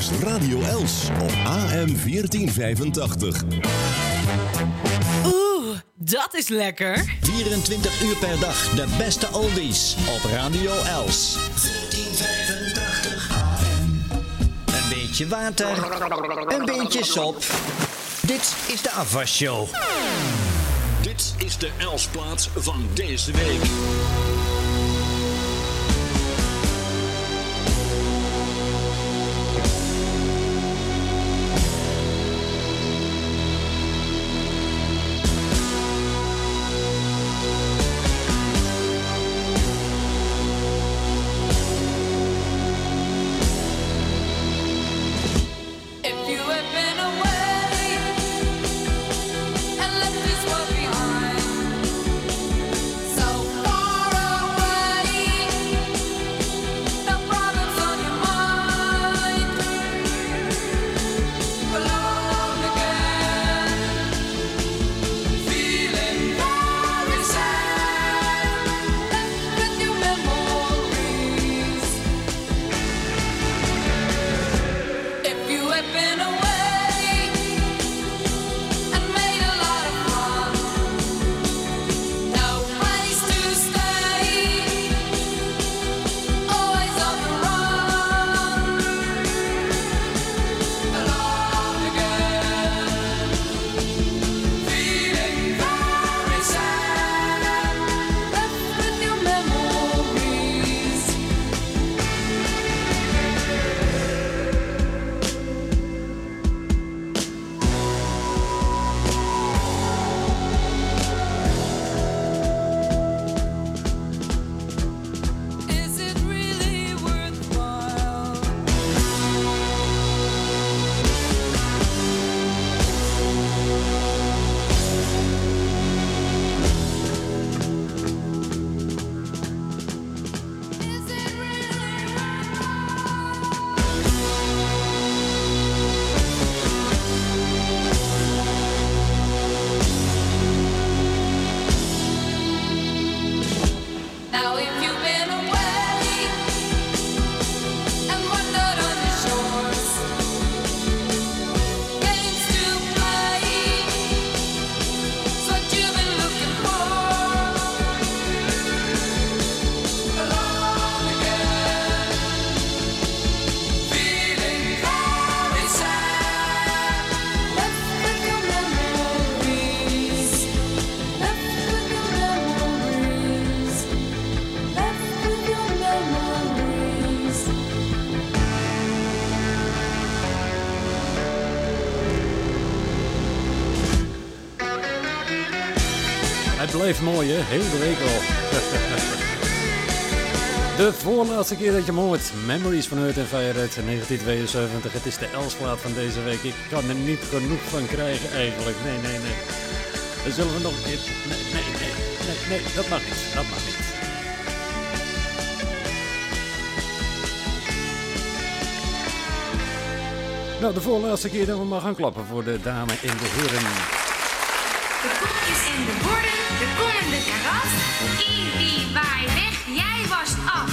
is Radio Els op AM 1485. Oeh, dat is lekker. 24 uur per dag de beste oldies op Radio Els. 1485 AM. Een beetje water, een beetje sop. Dit is de afwasshow. Dit is de Elsplaats van deze week. Het blijft mooi, hè? Heel de week al. De voorlaatste keer dat je hem hoort. Memories van Hurt en uit 1972. Het is de Elsplaat van deze week. Ik kan er niet genoeg van krijgen eigenlijk. Nee, nee, nee. Dan zullen we nog een keer... Nee, nee, nee. Nee, nee, dat mag niet. Dat mag niet. Nou, de voorlaatste keer dat we maar gaan klappen voor de dame en de heren. De koekjes en de borden, de kom en de karat. Ibi, waai weg, jij was af.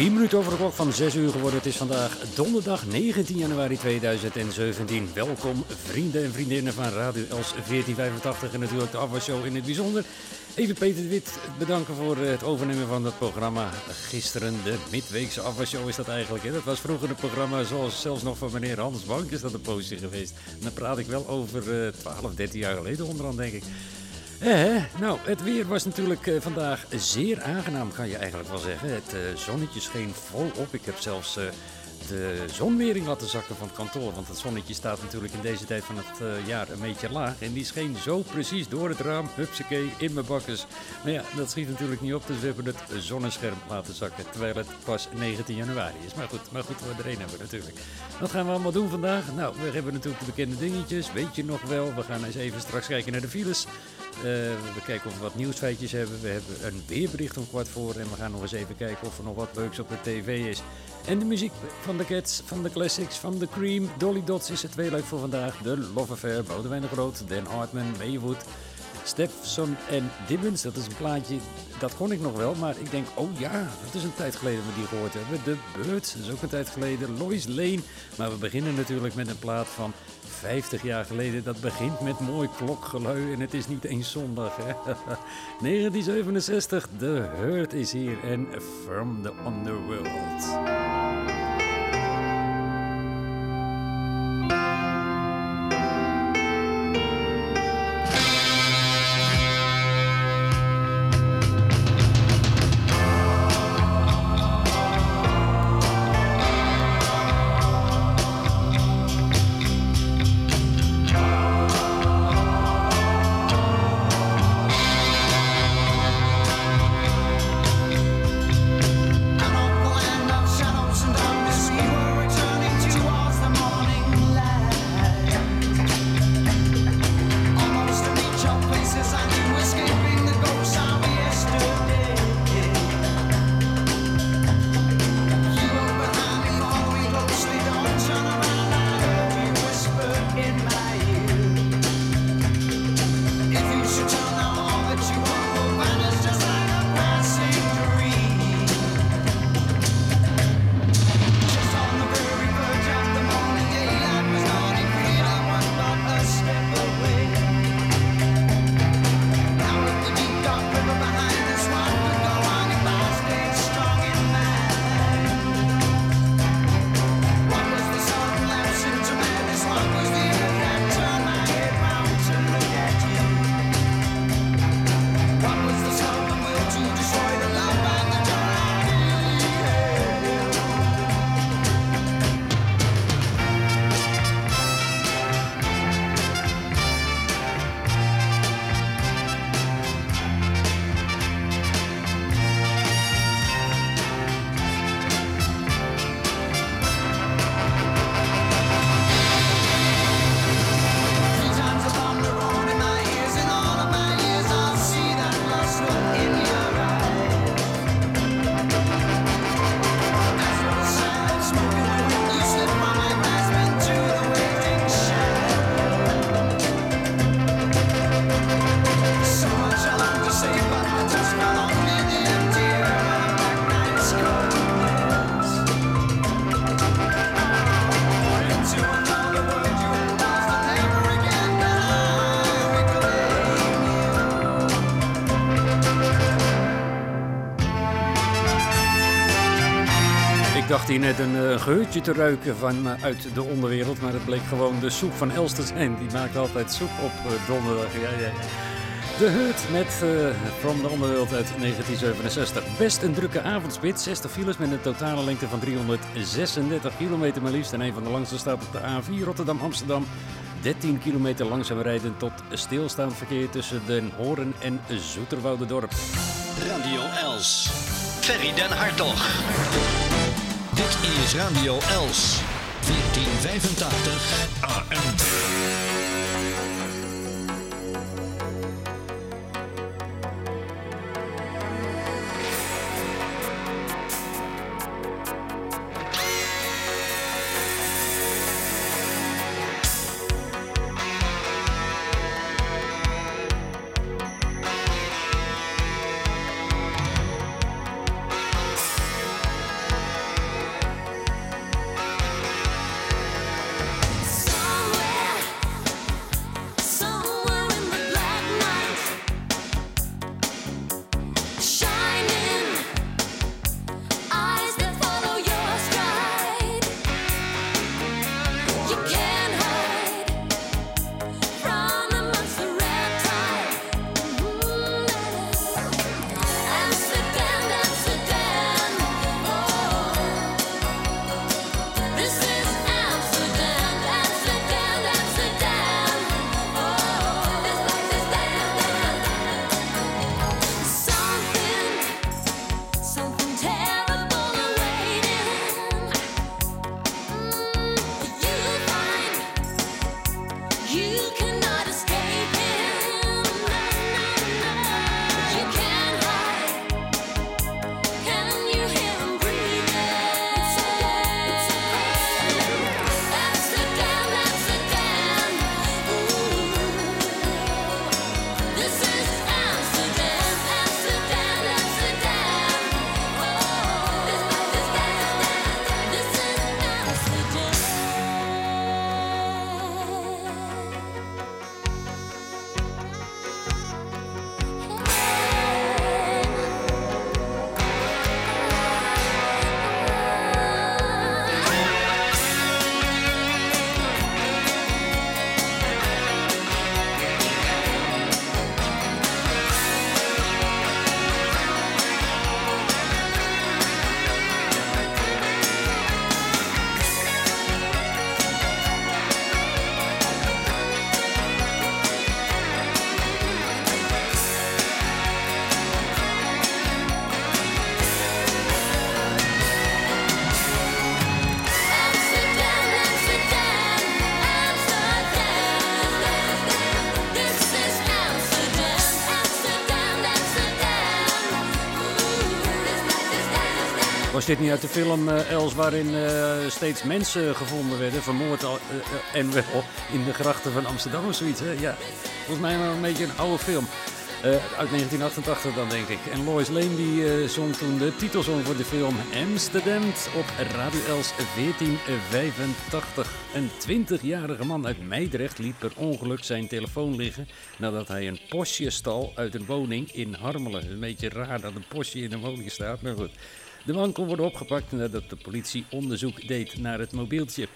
4 minuten over de klok van 6 uur geworden. Het is vandaag donderdag 19 januari 2017. Welkom vrienden en vriendinnen van Radio Els 1485 en natuurlijk de afwasshow in het bijzonder. Even Peter de Wit bedanken voor het overnemen van het programma. Gisteren de midweekse afwasshow is dat eigenlijk. Hè? Dat was vroeger een programma zoals zelfs nog van meneer Hans Bank is dat een poosje geweest. En dan praat ik wel over eh 12, 13 jaar geleden onderhand denk ik. Eh, nou, het weer was natuurlijk eh, vandaag zeer aangenaam, kan je eigenlijk wel zeggen. Het eh, zonnetje scheen volop. Ik heb zelfs eh, de zonwering laten zakken van het kantoor. Want het zonnetje staat natuurlijk in deze tijd van het eh, jaar een beetje laag. En die scheen zo precies door het raam, hupsakee, in mijn bakkes. Maar ja, dat schiet natuurlijk niet op. Dus we hebben het zonnescherm laten zakken. Terwijl het pas 19 januari is. Maar goed, maar goed, we er één hebben natuurlijk. Wat gaan we allemaal doen vandaag? Nou, we hebben natuurlijk de bekende dingetjes. Weet je nog wel? We gaan eens even straks kijken naar de files. Eh, we kijken of we wat nieuwsfeitjes hebben. We hebben een weerbericht om kwart voor. En we gaan nog eens even kijken of er nog wat leuks op de tv is. En de muziek van de Cats, van de Classics, van The Cream. Dolly Dots is het tweeluik voor vandaag. De Love Affair, Boudewijn de Groot, Dan Hartman, Maywood... Stefson en Dibbins, dat is een plaatje, dat kon ik nog wel, maar ik denk, oh ja, dat is een tijd geleden dat we die gehoord hebben. De Birds, dat is ook een tijd geleden. Lois Lane, maar we beginnen natuurlijk met een plaat van 50 jaar geleden. Dat begint met mooi klokgelui en het is niet eens zondag. Hè? 1967, The Hurt is hier en From the Underworld. Hier net een uh, geurtje te ruiken van, uh, uit de onderwereld, maar het bleek gewoon de soep van Els te zijn. Die maakt altijd soep op uh, donderdag. Ja. De Hut met From the Onderwereld uit 1967. Best een drukke avondspit. 60 files met een totale lengte van 336 kilometer maar liefst. En een van de langste staat op de A4 Rotterdam-Amsterdam. 13 kilometer langzaam rijden tot stilstaand verkeer tussen Den Horen en Zoeterwoudendorp. Radio Els. Ferry den Hartog. Dit is Radio Els 1485 AM. Dit niet uit de film eh, Els waarin eh, steeds mensen gevonden werden, vermoord eh, en wel in de grachten van Amsterdam of zoiets? Hè? Ja, volgens mij wel een beetje een oude film. Uit 1988 dan denk ik. En Lois Lane die zong toen de titelsong voor de film Amsterdam op Radio Els 1485. Een 20-jarige man uit Meidrecht liet per ongeluk zijn telefoon liggen nadat hij een postje stal uit een woning in Harmelen. Een beetje raar dat een postje in een woning staat, maar goed. De man kon worden opgepakt nadat de politie onderzoek deed naar het mobieltje.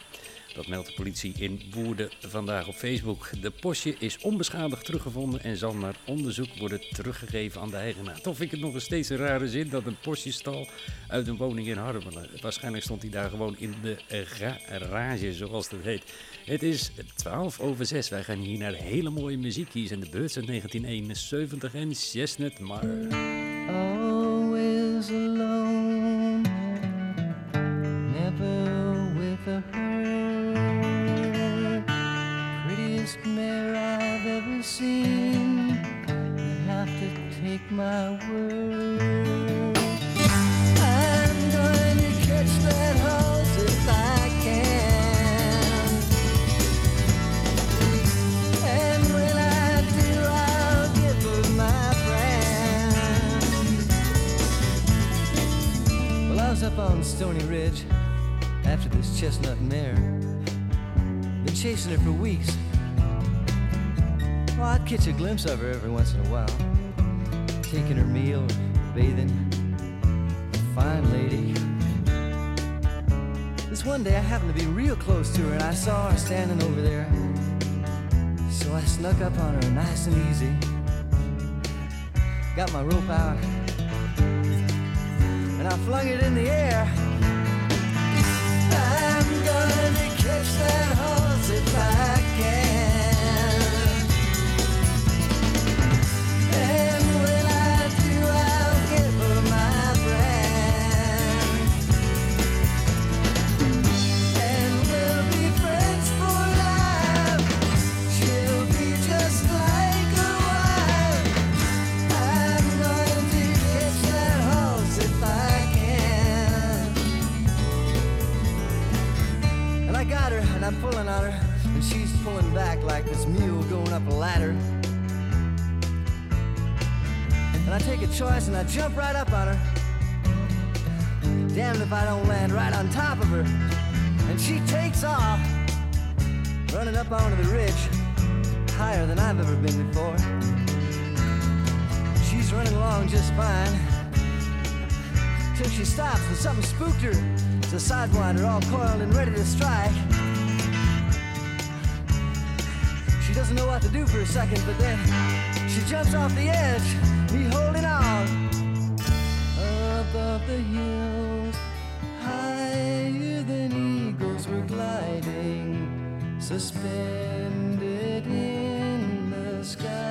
Dat meldt de politie in Woerden vandaag op Facebook. De postje is onbeschadigd teruggevonden en zal naar onderzoek worden teruggegeven aan de eigenaar. Toch vind ik het nog steeds een rare zin dat een postje stal uit een woning in Harmelen. Waarschijnlijk stond hij daar gewoon in de garage, zoals dat heet. Het is 12 over 6. Wij gaan hier naar hele mooie muziek. Hier zijn de Birds uit 1971 en Chestnut Maar. Always alone, never with a hurt. Prettiest mare I've ever seen. You have to take my word. Up on Stony Ridge after this chestnut mare. Been chasing her for weeks. Well, I'd catch a glimpse of her every once in a while. Taking her meal, bathing. Fine lady. This one day I happened to be real close to her and I saw her standing over there. So I snuck up on her nice and easy. Got my rope out. And I flung it in the air. I'm gonna catch that horse if I can. And I'm pulling on her, and she's pulling back like this mule going up a ladder. And I take a choice, and I jump right up on her. Damned if I don't land right on top of her. And she takes off, running up onto the ridge, higher than I've ever been before. She's running along just fine. Till she stops and something spooked her. It's a sidewinder all coiled and ready to strike. Doesn't know what to do for a second, but then she jumps off the edge, me holding on. Above the hills, higher than eagles were gliding, suspended in the sky.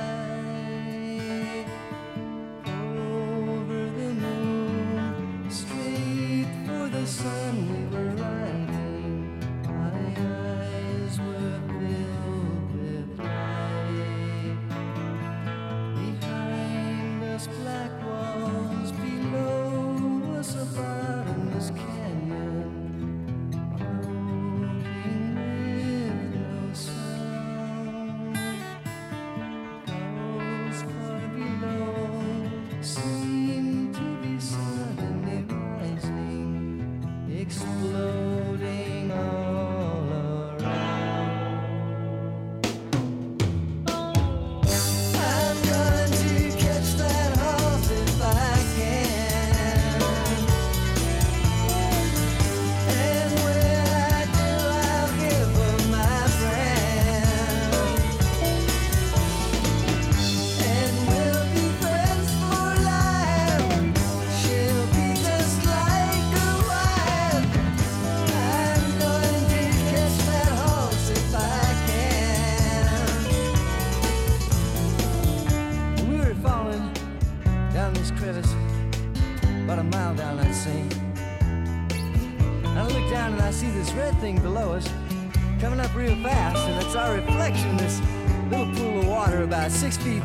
Six feet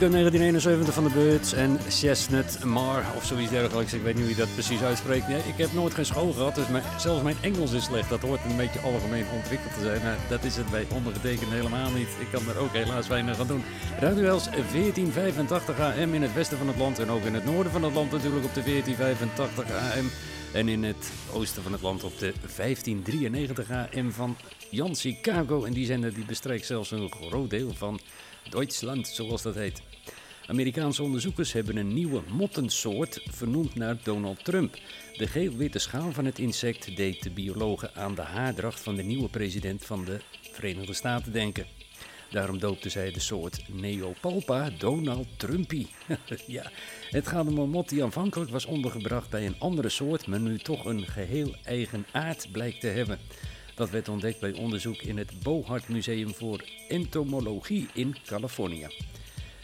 muziek uit 1971 van de Birds en Chestnut Mar of zoiets dergelijks. Ik weet niet hoe je dat precies uitspreekt. Ik heb nooit geen school gehad, dus zelfs mijn Engels is slecht. Dat hoort een beetje algemeen ontwikkeld te zijn. Nou, dat is het bij ondergetekend helemaal niet. Ik kan er ook helaas weinig aan doen. Radio Els 1485 AM in het westen van het land en ook in het noorden van het land natuurlijk op de 1485 AM. En in het oosten van het land op de 1593 AM van Jan Chicago. En die zender die bestrijkt zelfs een groot deel van Duitsland, zoals dat heet. Amerikaanse onderzoekers hebben een nieuwe mottensoort vernoemd naar Donald Trump. De geel-witte schaal van het insect deed de biologen aan de haardracht van de nieuwe president van de Verenigde Staten denken. Daarom doopten zij de soort Neopalpa Donald Trumpy. ja, het gaat om een mot die aanvankelijk was ondergebracht bij een andere soort, maar nu toch een geheel eigen aard blijkt te hebben. Dat werd ontdekt bij onderzoek in het Bohart Museum voor Entomologie in Californië.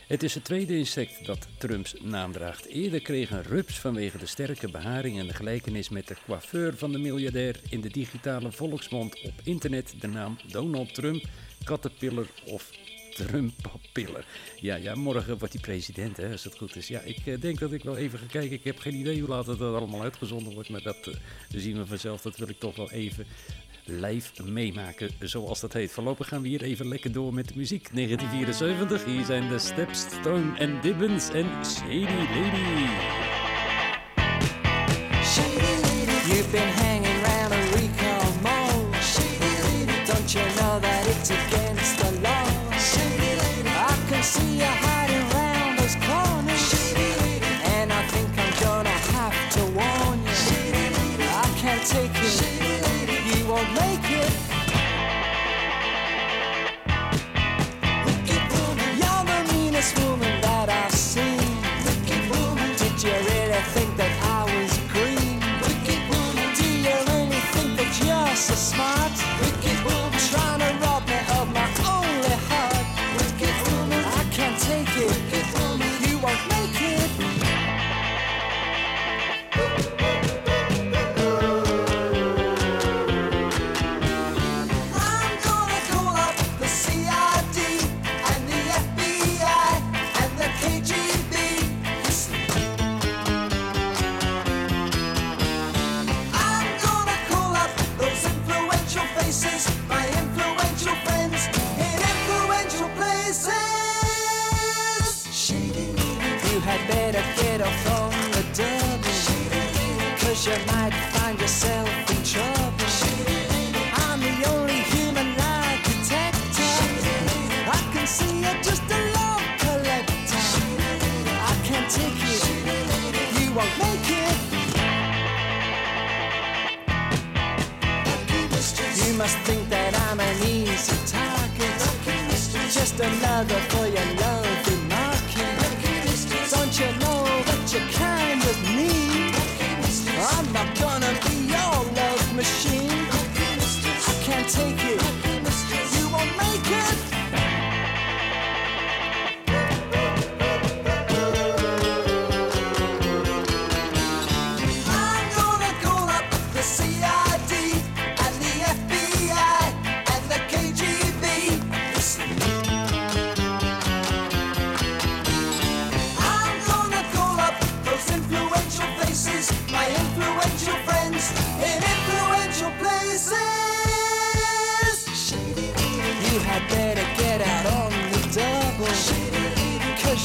Het is het tweede insect dat Trumps naam draagt. Eerder kreeg een rups vanwege de sterke beharing en de gelijkenis met de coiffeur van de miljardair in de digitale volksmond op internet de naam Donald Trump, Caterpillar of Trumpapiller. Ja, ja, morgen wordt hij president, hè, als het goed is. Ja, ik eh, denk dat ik wel even ga kijken. Ik heb geen idee hoe laat het allemaal uitgezonden wordt, maar dat eh, zien we vanzelf. Dat wil ik toch wel even live meemaken, zoals dat heet. Voorlopig gaan we hier even lekker door met de muziek. 1974, hier zijn de Steps, Stone en Dibbons en Shady Lady. You've been can see Just another for your loving market. Don't you know that you kind of need? I'm not gonna be your love machine. I can't take it.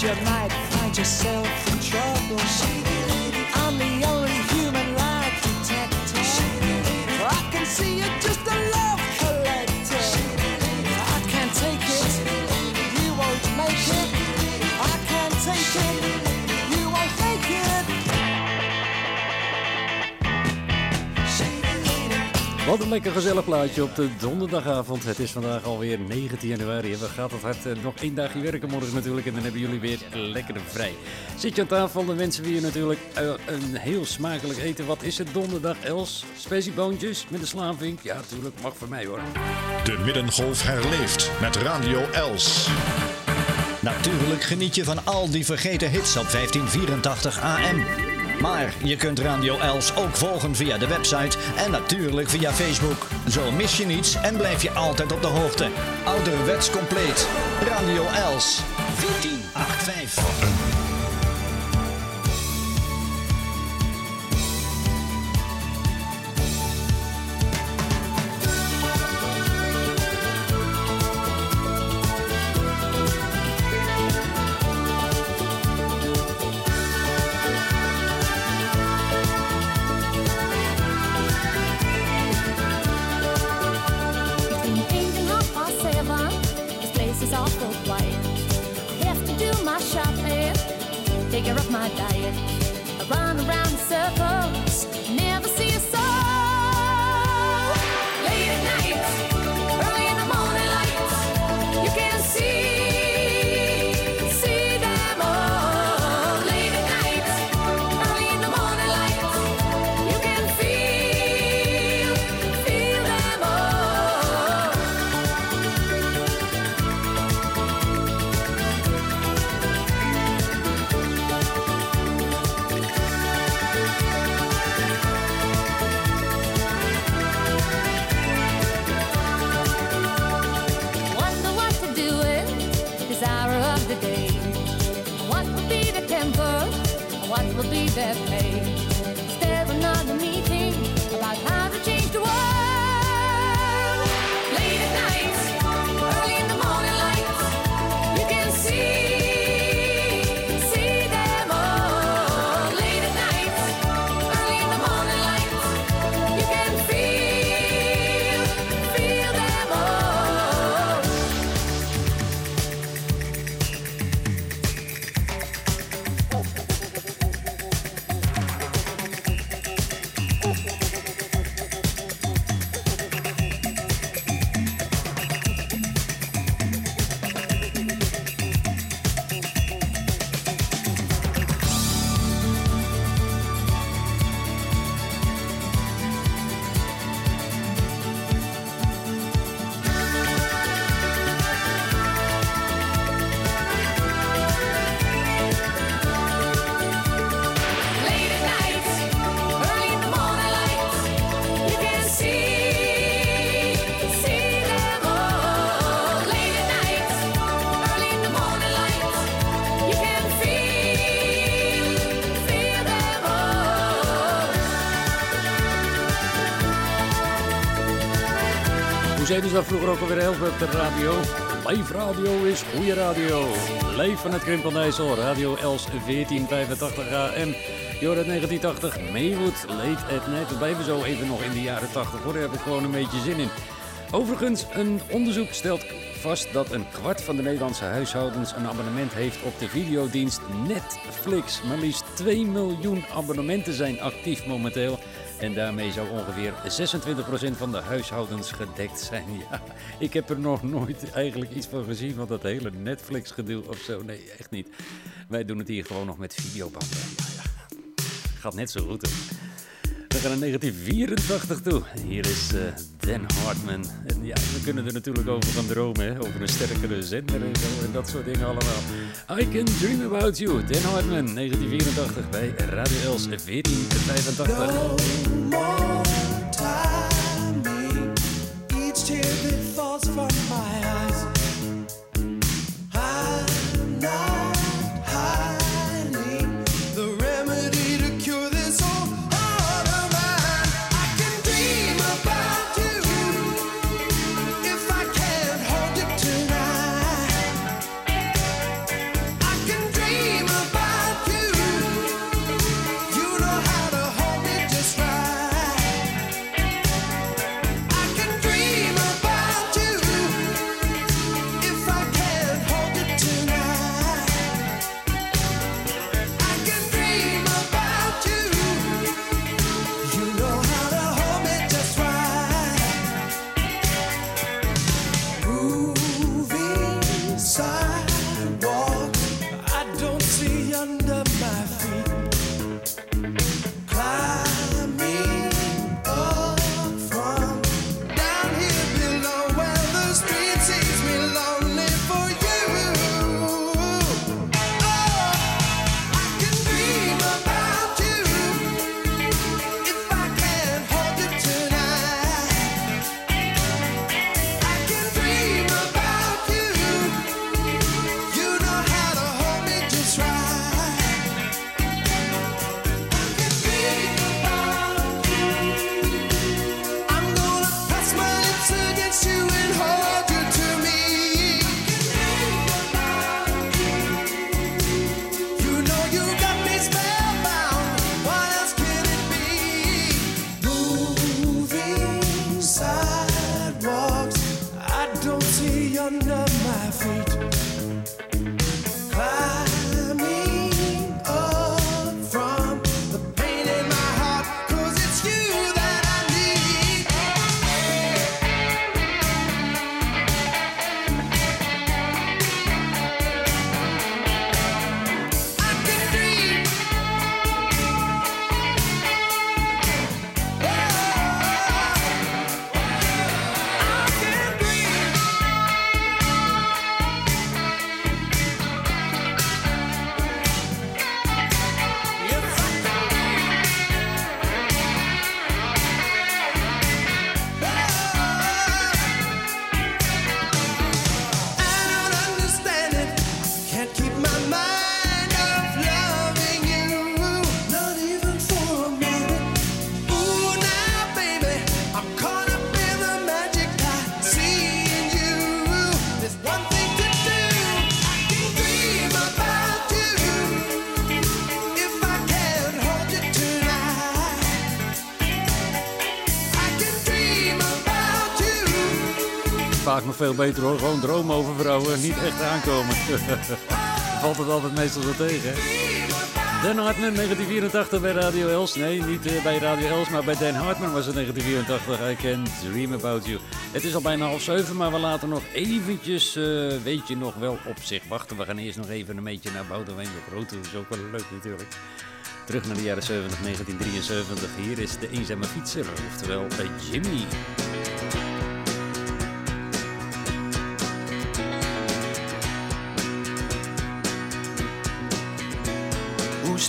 You might find yourself in trouble. Wat een lekker gezellig plaatje op de donderdagavond. Het is vandaag alweer 19 januari. En we gaat het hard eh, nog één dagje werken morgen natuurlijk. En dan hebben jullie weer lekker vrij. Zit je aan tafel, dan wensen we je natuurlijk eh, een heel smakelijk eten. Wat is het donderdag, Els? Spesieboontjes met een slaanvink? Ja, natuurlijk. Mag voor mij hoor. De Middengolf herleeft met Radio Els. Natuurlijk geniet je van al die vergeten hits op 1584 AM. Maar je kunt Radio Els ook volgen via de website en natuurlijk via Facebook. Zo mis je niets en blijf je altijd op de hoogte. Ouderwets compleet. Radio Els 1485. Vroeger ook alweer heel op de radio? Live radio is goede radio. Live van het Krimpelnijssel, Radio Els 1485 AM. Uit 1980, Maywood, Late at Night. We blijven zo even nog in de jaren 80 hoor, daar heb ik gewoon een beetje zin in. Overigens, een onderzoek stelt vast dat een kwart van de Nederlandse huishoudens een abonnement heeft op de videodienst Netflix. Maar liefst 2 miljoen abonnementen zijn actief momenteel. En daarmee zou ongeveer 26% van de huishoudens gedekt zijn. Ja, ik heb er nog nooit eigenlijk iets van gezien van dat hele Netflix-gedoe of zo. Nee, echt niet. Wij doen het hier gewoon nog met videobanden. Ja, ja. Gaat net zo goed. Gaan naar 1984 toe. Hier is eh, Dan Hartman. En ja, we kunnen er natuurlijk over gaan dromen. Over een sterkere zender en zo. En dat soort dingen allemaal. I Can Dream About You. Dan Hartman, 1984 bij Radio Els 1485. Each tear that falls from my eyes, veel beter hoor. Gewoon dromen over vrouwen, niet echt aankomen. Valt het altijd meestal zo tegen. hè? Dan Hartman, 1984 bij Radio Els. Nee, niet eh, bij Radio Els, maar bij Dan Hartman was het 1984. I can dream about you. Het is al bijna half zeven, maar we laten nog eventjes, eh, weet je nog wel, op zich wachten. We gaan eerst nog even een beetje naar Boudewijn de Groot. Dat is ook wel leuk natuurlijk. Terug naar de jaren 70, 1973. Hier is de eenzame fietser, oftewel eh, Jimmy.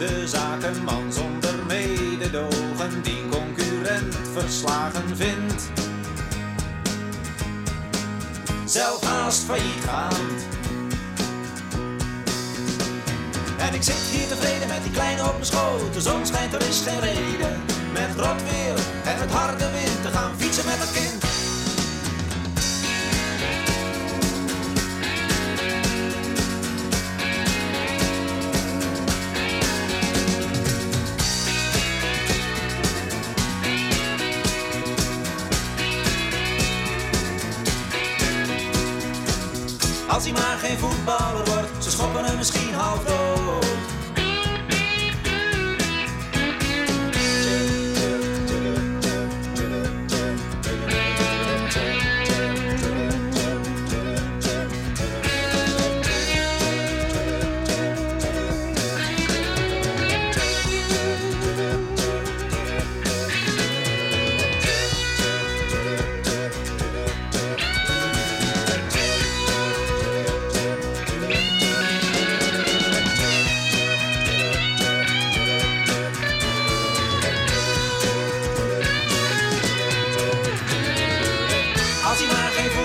De zakenman zonder mededogen die concurrent verslagen vindt? Zelf haast failliet gaand. En ik zit hier tevreden met die kleine op mijn schoot. De zon schijnt, er is geen reden. Met rot weer en met harde wind te gaan fietsen met een kind.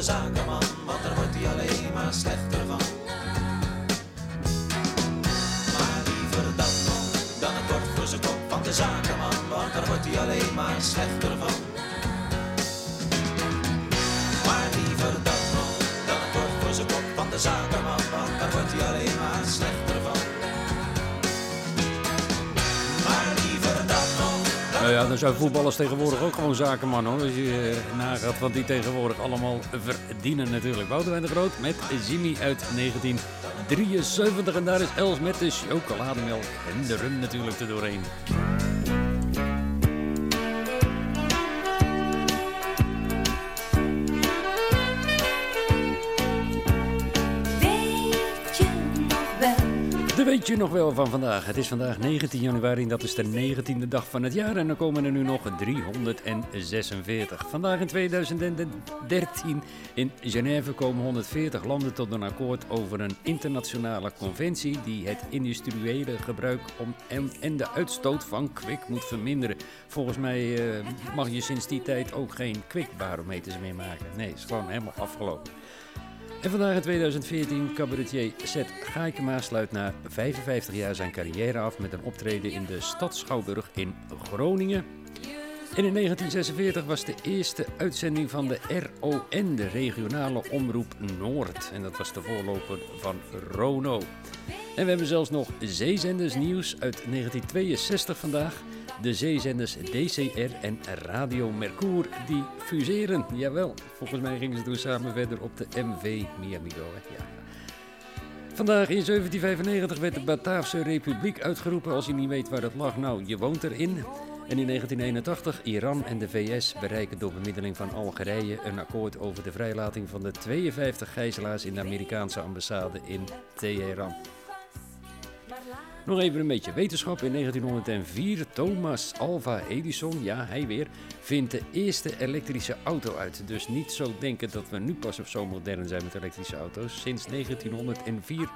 de zakenman, want daar wordt hij alleen maar slechter van. Maar liever dat nog dan het bord voor zijn kop van de zakenman, want daar wordt hij alleen maar slechter van. Nou ja, dan zijn voetballers tegenwoordig ook gewoon zakenman hoor. Als je eh, nagaat wat die tegenwoordig allemaal verdienen natuurlijk. Boudewijn de Groot met Jimmy uit 1973. En daar is Els met de chocolademelk en de rum natuurlijk er doorheen. De weet je nog wel van vandaag. Het is vandaag 19 januari en dat is de 19e dag van het jaar. En dan komen er nu nog 346. Vandaag in 2013 in Genève komen 140 landen tot een akkoord over een internationale conventie die het industriële gebruik om en, de uitstoot van kwik moet verminderen. Volgens mij eh, mag je sinds die tijd ook geen kwikbarometers meer maken. Nee, is gewoon helemaal afgelopen. En vandaag in 2014, cabaretier Seth Gaikema sluit na 55 jaar zijn carrière af met een optreden in de Stad Schouwburg in Groningen. En in 1946 was de eerste uitzending van de RON, de regionale omroep Noord. En dat was de voorloper van Rono. En we hebben zelfs nog zeezenders nieuws uit 1962 vandaag. De zeezenders DCR en Radio Mercure die fuseren. Jawel, volgens mij gingen ze toen samen verder op de MV Miamigo. hè? Ja. Vandaag in 1795 werd de Bataafse Republiek uitgeroepen. Als je niet weet waar dat lag, nou, je woont erin. En in 1981, Iran en de VS bereiken door bemiddeling van Algerije een akkoord over de vrijlating van de 52 gijzelaars in de Amerikaanse ambassade in Teheran. Nog even een beetje wetenschap. In 1904 Thomas Alva Edison, ja hij weer, vindt de eerste elektrische auto uit. Dus niet zo denken dat we nu pas of zo modern zijn met elektrische auto's. Sinds 1904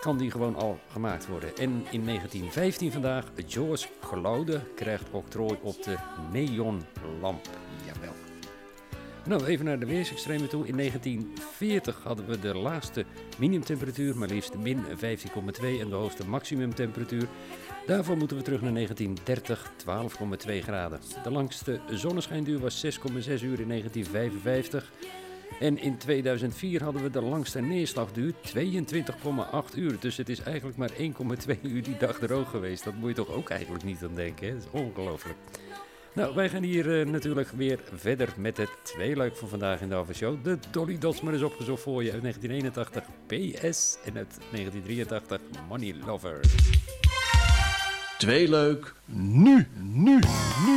kan die gewoon al gemaakt worden. En in 1915 vandaag, George Glaude krijgt octrooi op de neonlamp. Nou, even naar de weersextremen toe. In 1940 hadden we de laagste minimumtemperatuur, maar liefst min 15,2 en de hoogste maximumtemperatuur. Daarvoor moeten we terug naar 1930, 12,2 graden. De langste zonneschijnduur was 6,6 uur in 1955. En in 2004 hadden we de langste neerslagduur, 22,8 uur. Dus het is eigenlijk maar 1,2 uur die dag droog geweest. Dat moet je toch ook eigenlijk niet aan denken, hè? Dat is ongelooflijk. Nou, wij gaan hier eh, natuurlijk weer verder met het tweeluik van vandaag in de Show. De Dolly Dots maar is opgezocht voor je uit 1981 PS en uit 1983 Money Lover. Tweeluik, nu, nu, nu,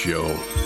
Show.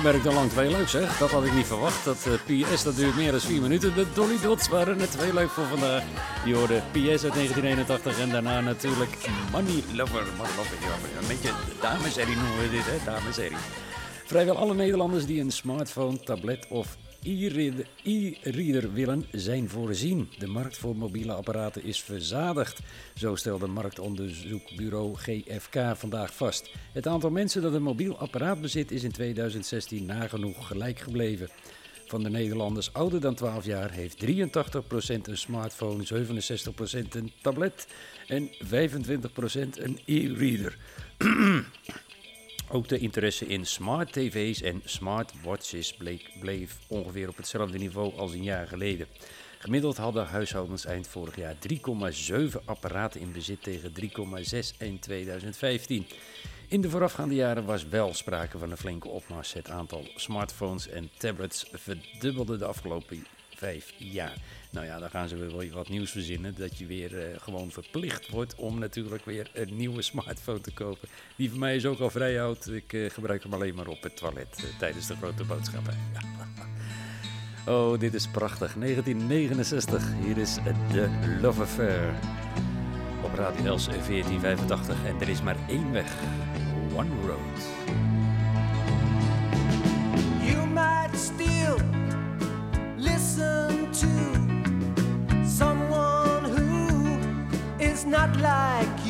Ongemerkt al lang twee leuk zeg. Dat had ik niet verwacht. Dat eh, PS dat duurt meer dan vier minuten. De Dolly Dots waren er twee leuk voor vandaag. Je hoorde PS uit 1981 en daarna natuurlijk Money Lover. Money Lover, een beetje dameserie noemen we dit, hè? Dameserie. Vrijwel alle Nederlanders die een smartphone, tablet of e-reader willen, zijn voorzien. De markt voor mobiele apparaten is verzadigd. Zo stelde marktonderzoekbureau GFK vandaag vast. Het aantal mensen dat een mobiel apparaat bezit is in 2016 nagenoeg gelijk gebleven. Van de Nederlanders ouder dan 12 jaar heeft 83% een smartphone, 67% een tablet en 25% een e-reader. Ook de interesse in smart tv's en smartwatches bleek, bleef ongeveer op hetzelfde niveau als een jaar geleden. Gemiddeld hadden huishoudens eind vorig jaar 3,7 apparaten in bezit tegen 3,6 in 2015. In de voorafgaande jaren was wel sprake van een flinke opmars. Het aantal smartphones en tablets verdubbelde de afgelopen vijf. Nou ja, dan gaan ze weer wat nieuws verzinnen. Dat je weer eh, gewoon verplicht wordt om natuurlijk weer een nieuwe smartphone te kopen. Die van mij is ook al vrij oud. Ik eh, gebruik hem alleen maar op het toilet eh, tijdens de grote boodschappen. Oh, dit is prachtig. 1969. Hier is The Love Affair. Op Radio Els 1485. En er is maar één weg. One Road. Is not like you.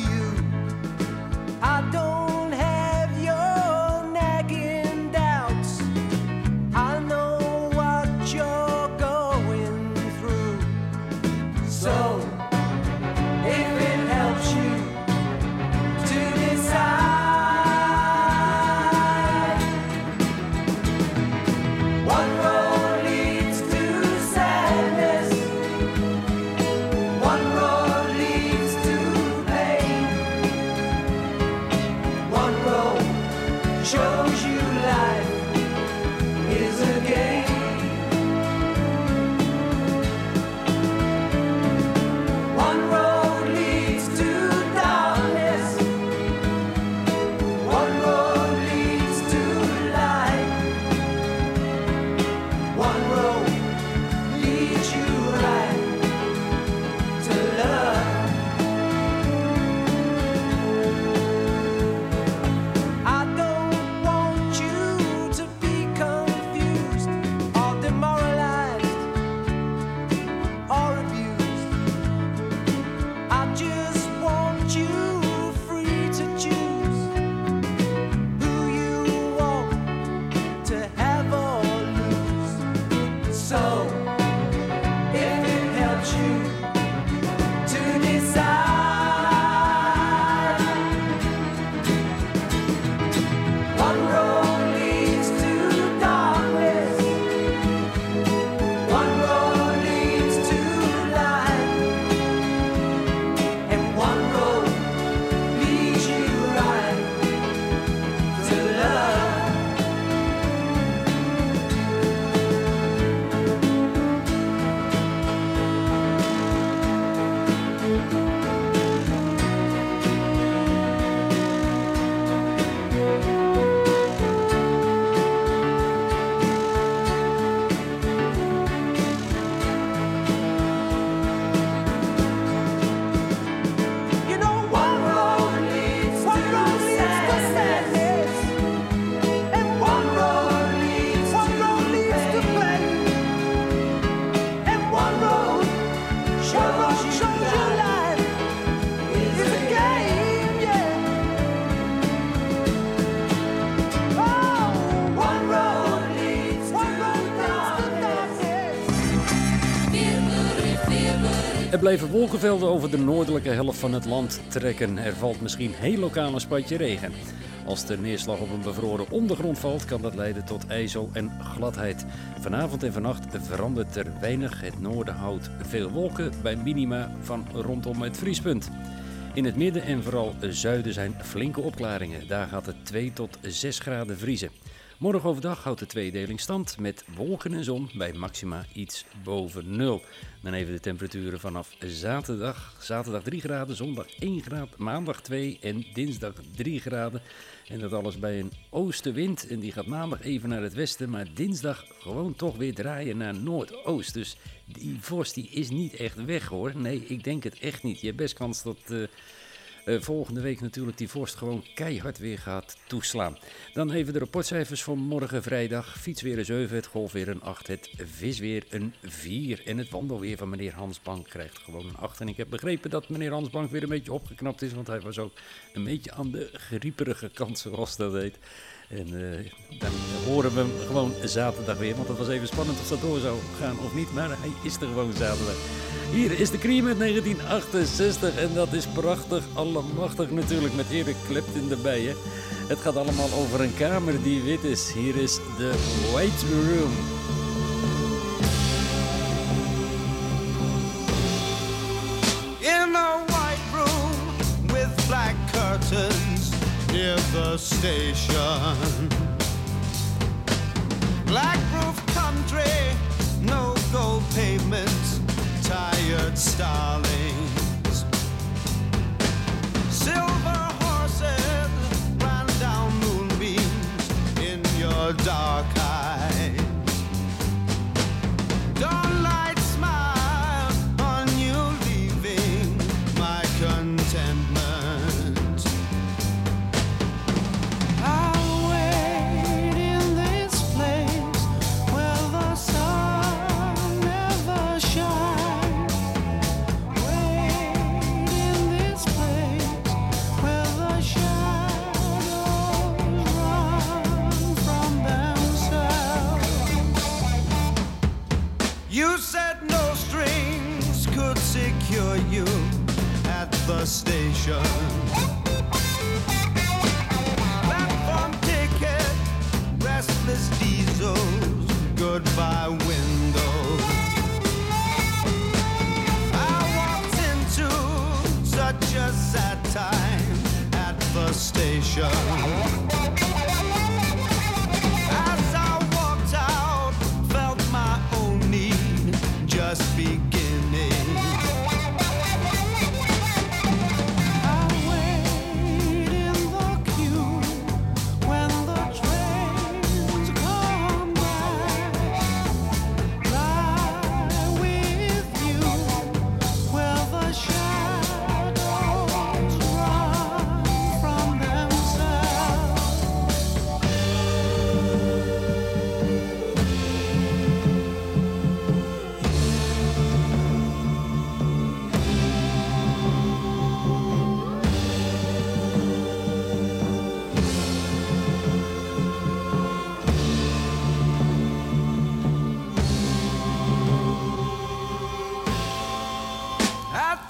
Blijven wolkenvelden over de noordelijke helft van het land trekken. Er valt misschien heel lokaal een spatje regen. Als de neerslag op een bevroren ondergrond valt, kan dat leiden tot ijzel en gladheid. Vanavond en vannacht verandert er weinig. Het noorden houdt veel wolken bij minima van rondom het vriespunt. In het midden en vooral zuiden zijn flinke opklaringen. Daar gaat het 2 tot 6 graden vriezen. Morgen overdag houdt de tweedeling stand met wolken en zon bij maxima iets boven nul. Dan even de temperaturen vanaf zaterdag. Zaterdag 3 graden, zondag 1 graad, maandag 2 en dinsdag 3 graden. En dat alles bij een oostenwind. En die gaat maandag even naar het westen, maar dinsdag gewoon toch weer draaien naar noordoost. Dus die vorst die is niet echt weg hoor. Nee, ik denk het echt niet. Je hebt best kans dat... eh, eh, volgende week natuurlijk die vorst gewoon keihard weer gaat toeslaan. Dan even de rapportcijfers voor morgen vrijdag. Fietsweer een 7, het golfweer een 8, het visweer een 4. En het wandelweer van meneer Hans Bank krijgt gewoon een 8. En ik heb begrepen dat meneer Hans Bank weer een beetje opgeknapt is, want hij was ook een beetje aan de grieperige kant, zoals dat heet. En eh, dan horen we hem gewoon zaterdag weer. Want het was even spannend of dat door zou gaan of niet. Maar hij is er gewoon zaterdag. Hier is de Cream uit 1968. En dat is prachtig, allemachtig natuurlijk. Met Eric Clapton erbij. Hè. Het gaat allemaal over een kamer die wit is. Hier is de White Room. in a white room with black curtains near the station. Black roof country, no gold pavement, tired starlings. Silver horses ran down moonbeams in your dark eyes.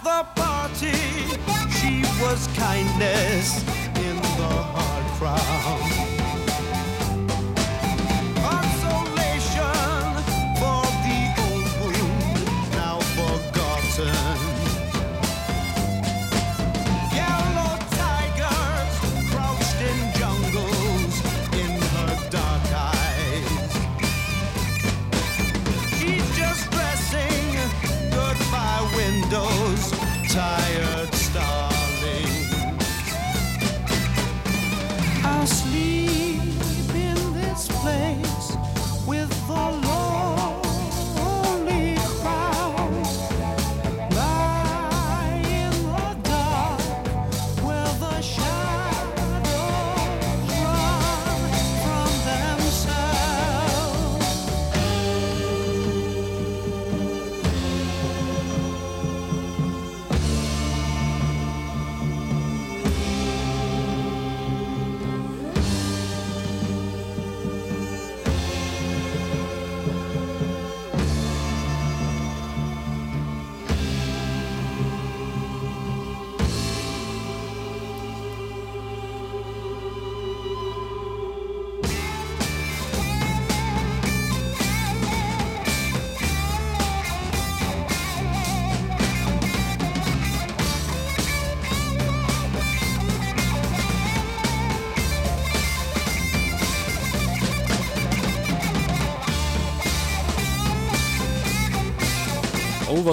The party, she was kindness in the hard crowd.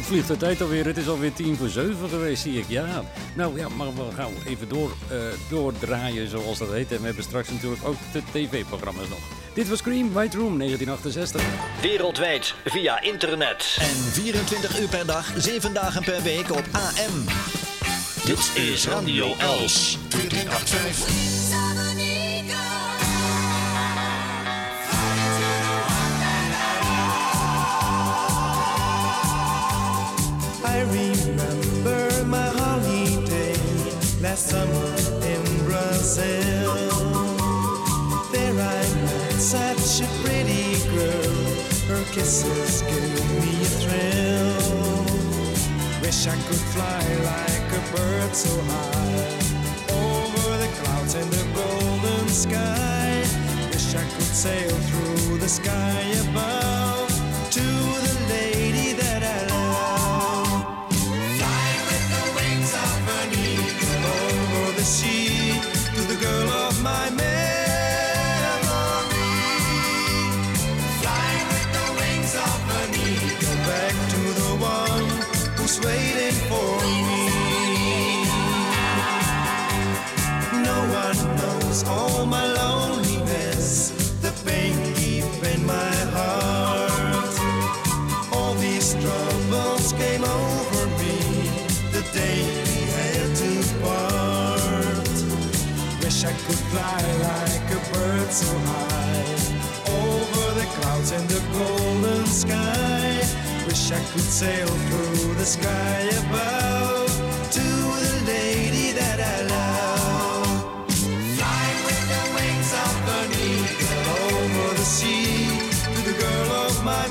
Vliegt de tijd alweer? Het is alweer tien voor zeven geweest, zie ik. Ja, nou ja, maar we gaan even door, eh, doordraaien, zoals dat heet. En we hebben straks natuurlijk ook de tv-programma's nog. Dit was Scream, White Room, 1968. Wereldwijd via internet. En 24 uur per dag, 7 dagen per week op AM. Dit is Radio Els 1485. Sail through the sky above could fly like a bird so high over the clouds and the golden sky. Wish I could sail through the sky above to the lady that I love. Fly with the wings of an eagle over the sea to the girl of my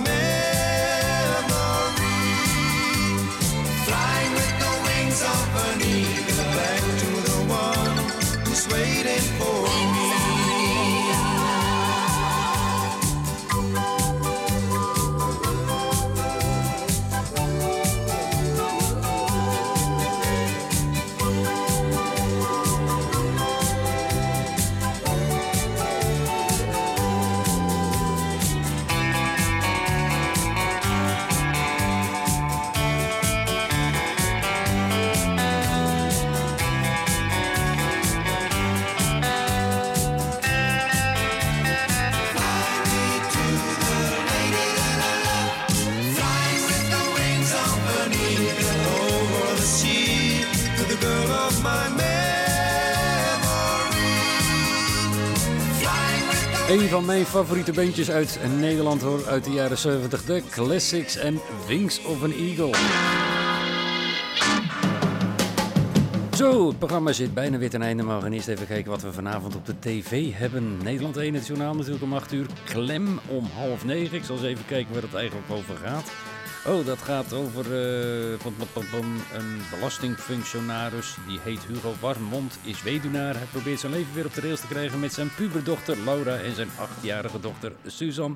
mijn favoriete bandjes uit Nederland hoor, uit de jaren 70, de Classics en Wings of an Eagle. Zo, het programma zit bijna weer ten einde, maar we gaan eerst even kijken wat we vanavond op de tv hebben. Nederland 1, het journaal natuurlijk om 8 uur, Klem om half 9. Ik zal eens even kijken waar het eigenlijk over gaat. Oh, dat gaat over pam, een belastingfunctionaris. Die heet Hugo Warmond, is weduwnaar. Hij probeert zijn leven weer op de rails te krijgen met zijn puberdochter Laura en zijn achtjarige dochter Suzanne.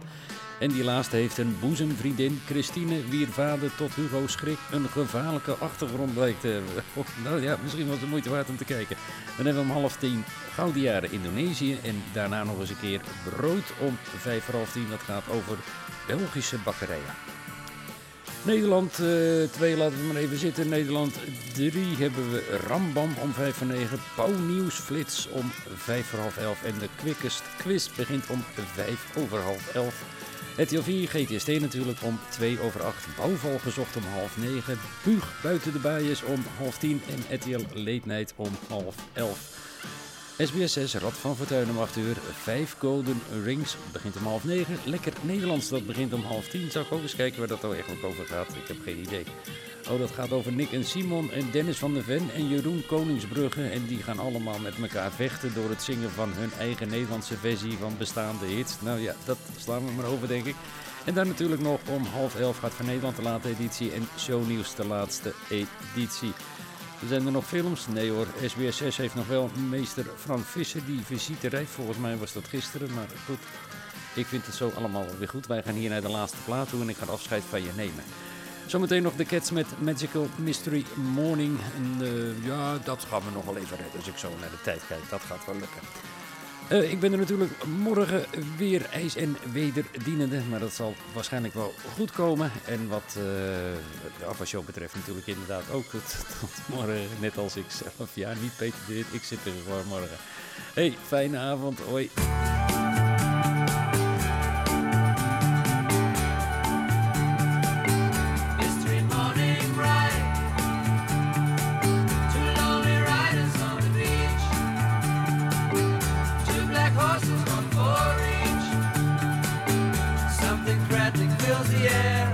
En die laatste heeft een boezemvriendin, Christine, wier vader tot Hugo schrik een gevaarlijke achtergrond blijkt te hebben. Oh, nou ja, misschien was het moeite waard om te kijken. Dan hebben we om half tien Gouden Jaren Indonesië en daarna nog eens een keer Brood om vijf voor half tien. Dat gaat over Belgische bakkerijen. Nederland 2 laten we maar even zitten. Nederland 3 hebben we Rambam om 5 voor 9. Pauwnieuws Flits om 5 voor half 11. En de Quickest Quiz begint om 5 over half 11. RTL 4 GTST natuurlijk om 2 over 8. Bouwval gezocht om half 9. Puug buiten de baaiers om half 10. En RTL Late om half 11. SBS 6, Rad van Fortuin om 8 uur. 5 Golden Rings begint om half 9. Lekker Nederlands, dat begint om half 10. Zal ik ook eens kijken waar dat nou eigenlijk over gaat? Ik heb geen idee. Oh, dat gaat over Nick en Simon en Dennis van der Ven en Jeroen Koningsbrugge. En die gaan allemaal met elkaar vechten door het zingen van hun eigen Nederlandse versie van bestaande hits. Nou ja, dat slaan we maar over, denk ik. En dan natuurlijk nog om half 11 gaat van Nederland de late editie en Shownieuws de laatste editie. Zijn er nog films? Nee hoor, SBS 6 heeft nog wel meester Frank Visser die visite rijdt. Volgens mij was dat gisteren, maar goed. Ik vind het zo allemaal weer goed. Wij gaan hier naar de laatste plaat toe en ik ga afscheid van je nemen. Zometeen nog de Cats met Magical Mystery Morning. En eh, ja, dat gaan we nog wel even redden als ik zo naar de tijd kijk. Dat gaat wel lukken. Eh, ik ben er natuurlijk morgen weer ijs- en wederdienende. Maar dat zal waarschijnlijk wel goed komen. En wat eh, de afwasshow betreft natuurlijk inderdaad ook tot, tot morgen. Net als ik zelf. Ja, niet Peter. Ik zit er gewoon morgen. Hey, fijne avond. Hoi. Something frantic fills the air.